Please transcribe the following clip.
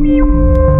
미.